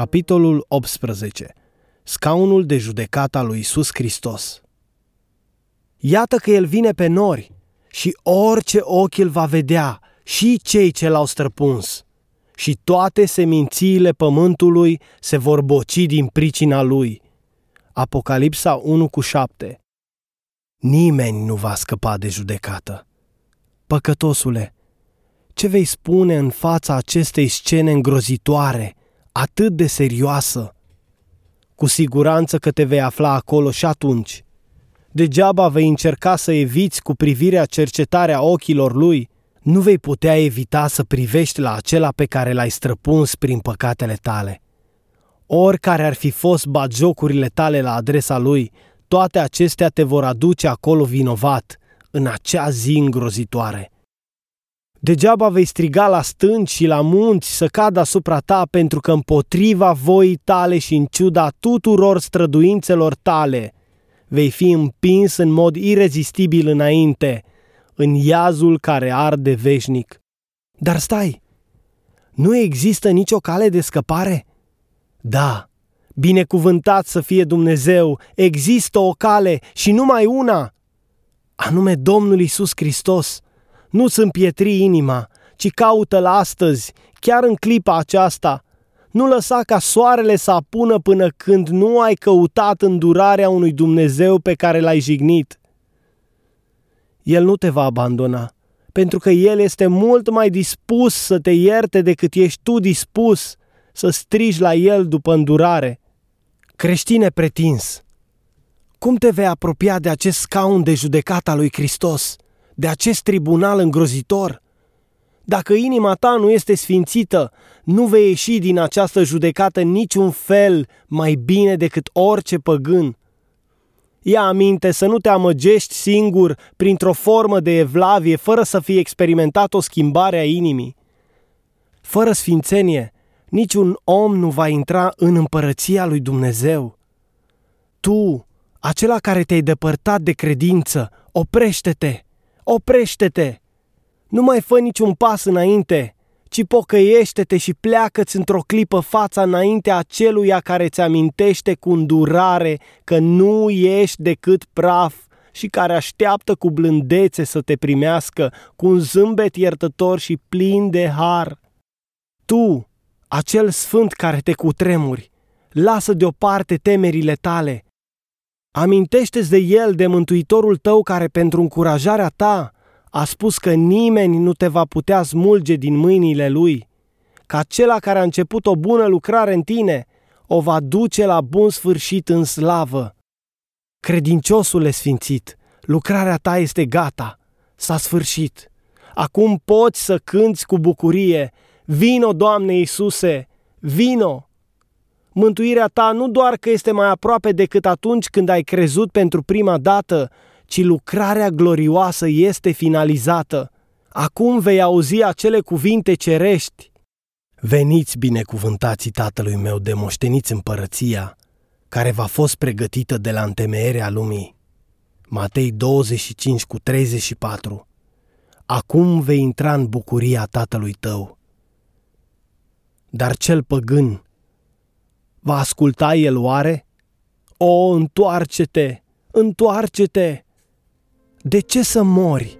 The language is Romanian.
Capitolul 18. Scaunul de judecată al lui Isus Hristos. Iată că el vine pe nori și orice ochi îl va vedea, și cei ce l-au străpuns. Și toate semințiile pământului se vor boci din pricina lui. Apocalipsa 1 cu 7 Nimeni nu va scăpa de judecată. Păcătosule, ce vei spune în fața acestei scene îngrozitoare, atât de serioasă? Cu siguranță că te vei afla acolo și atunci. Degeaba vei încerca să eviți cu privirea cercetarea ochilor lui, nu vei putea evita să privești la acela pe care l-ai străpuns prin păcatele tale. Oricare ar fi fost bagiocurile tale la adresa lui, toate acestea te vor aduce acolo vinovat, în acea zi îngrozitoare. Degeaba vei striga la stânci și la munți să cadă asupra ta pentru că împotriva voii tale și în ciuda tuturor străduințelor tale vei fi împins în mod irezistibil înainte, în iazul care arde veșnic. Dar stai! Nu există nicio cale de scăpare? Da, binecuvântat să fie Dumnezeu, există o cale și numai una, anume Domnul Isus Hristos – nu-ți împietri inima, ci caută-L astăzi, chiar în clipa aceasta. Nu lăsa ca soarele să apună până când nu ai căutat îndurarea unui Dumnezeu pe care l-ai jignit. El nu te va abandona, pentru că El este mult mai dispus să te ierte decât ești tu dispus să strigi la El după îndurare. Creștine pretins, cum te vei apropia de acest scaun de judecata lui Hristos? De acest tribunal îngrozitor? Dacă inima ta nu este sfințită, nu vei ieși din această judecată niciun fel mai bine decât orice păgân. Ia aminte să nu te amăgești singur printr-o formă de evlavie fără să fie experimentat o schimbare a inimii. Fără sfințenie, niciun om nu va intra în împărăția lui Dumnezeu. Tu, acela care te-ai depărtat de credință, oprește-te! Oprește-te! Nu mai fă niciun pas înainte, ci pocăiește-te și pleacă-ți într-o clipă fața înaintea aceluia care ți amintește cu îndurare că nu ești decât praf și care așteaptă cu blândețe să te primească cu un zâmbet iertător și plin de har. Tu, acel sfânt care te cutremuri, lasă deoparte temerile tale, Amintește-ți de el, de Mântuitorul tău care pentru încurajarea ta a spus că nimeni nu te va putea smulge din mâinile lui, că acela care a început o bună lucrare în tine o va duce la bun sfârșit în slavă. Credinciosule sfințit, lucrarea ta este gata, s-a sfârșit. Acum poți să cânți cu bucurie, vino, Doamne Iisuse, vino! Mântuirea ta nu doar că este mai aproape decât atunci când ai crezut pentru prima dată, ci lucrarea glorioasă este finalizată. Acum vei auzi acele cuvinte cerești. Veniți binecuvântații tatălui meu de moșteniți împărăția, care v-a fost pregătită de la întemeierea lumii. Matei 25 cu 34 Acum vei intra în bucuria tatălui tău. Dar cel păgân, Va asculta el oare? O, întoarce-te, întoarce-te! De ce să mori?